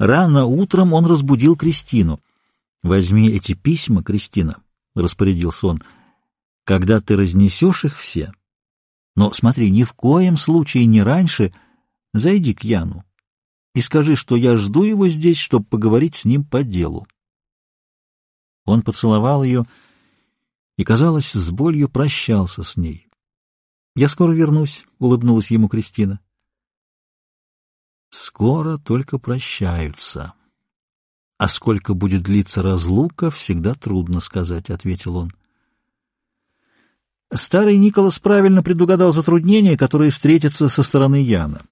Рано утром он разбудил Кристину. «Возьми эти письма, Кристина», — распорядился он, — «когда ты разнесешь их все. Но смотри, ни в коем случае не раньше зайди к Яну и скажи, что я жду его здесь, чтобы поговорить с ним по делу». Он поцеловал ее и, казалось, с болью прощался с ней. «Я скоро вернусь», — улыбнулась ему Кристина. «Скоро только прощаются. А сколько будет длиться разлука, всегда трудно сказать», — ответил он. Старый Николас правильно предугадал затруднения, которые встретятся со стороны Яна.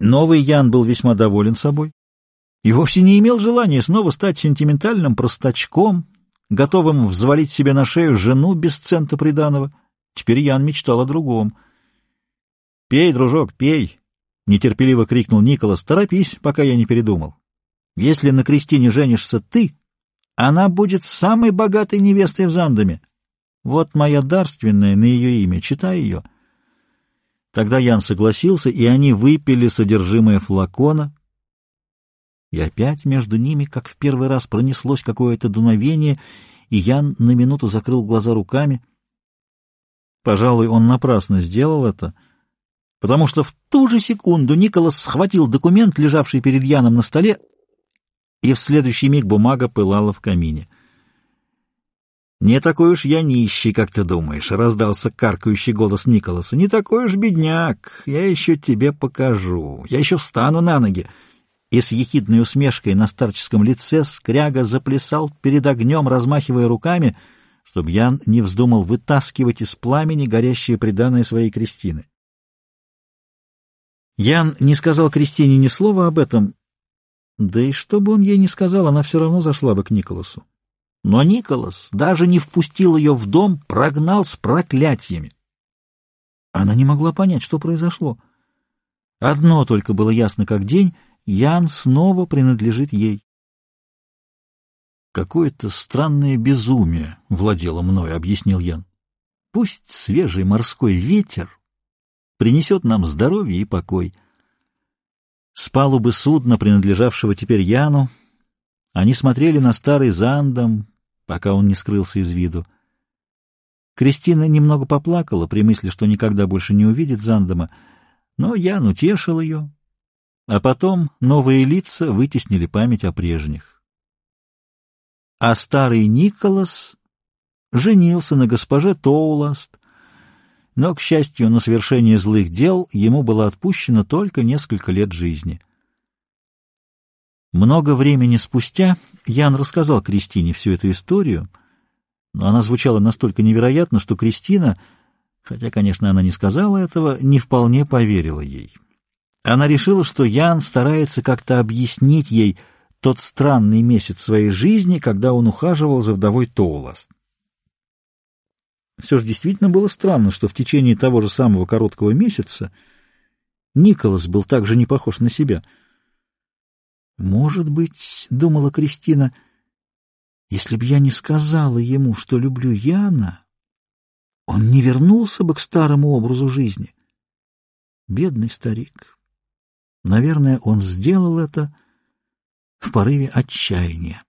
Новый Ян был весьма доволен собой и вовсе не имел желания снова стать сентиментальным простачком, готовым взвалить себе на шею жену без цента приданого. Теперь Ян мечтал о другом. «Пей, дружок, пей!» — нетерпеливо крикнул Николас. «Торопись, пока я не передумал. Если на Кристине женишься ты, она будет самой богатой невестой в Зандаме. Вот моя дарственная на ее имя, читай ее». Тогда Ян согласился, и они выпили содержимое флакона. И опять между ними, как в первый раз, пронеслось какое-то дуновение, и Ян на минуту закрыл глаза руками — Пожалуй, он напрасно сделал это, потому что в ту же секунду Николас схватил документ, лежавший перед Яном на столе, и в следующий миг бумага пылала в камине. «Не такой уж я нищий, как ты думаешь», — раздался каркающий голос Николаса. «Не такой уж бедняк. Я еще тебе покажу. Я еще встану на ноги». И с ехидной усмешкой на старческом лице скряга заплясал перед огнем, размахивая руками — чтобы Ян не вздумал вытаскивать из пламени горящее преданное своей Кристины. Ян не сказал Кристине ни слова об этом, да и что бы он ей не сказал, она все равно зашла бы к Николасу. Но Николас даже не впустил ее в дом, прогнал с проклятиями. Она не могла понять, что произошло. Одно только было ясно как день — Ян снова принадлежит ей. Какое-то странное безумие владело мной, — объяснил Ян. Пусть свежий морской ветер принесет нам здоровье и покой. С палубы судна, принадлежавшего теперь Яну, они смотрели на старый Зандом, пока он не скрылся из виду. Кристина немного поплакала при мысли, что никогда больше не увидит Зандома, но Ян утешил ее, а потом новые лица вытеснили память о прежних а старый Николас женился на госпоже Тоуласт, но, к счастью, на совершение злых дел ему было отпущено только несколько лет жизни. Много времени спустя Ян рассказал Кристине всю эту историю, но она звучала настолько невероятно, что Кристина, хотя, конечно, она не сказала этого, не вполне поверила ей. Она решила, что Ян старается как-то объяснить ей, тот странный месяц своей жизни, когда он ухаживал за вдовой Тоуласт. Все же действительно было странно, что в течение того же самого короткого месяца Николас был так же не похож на себя. «Может быть, — думала Кристина, — если бы я не сказала ему, что люблю Яна, он не вернулся бы к старому образу жизни. Бедный старик. Наверное, он сделал это в порыве отчаяния.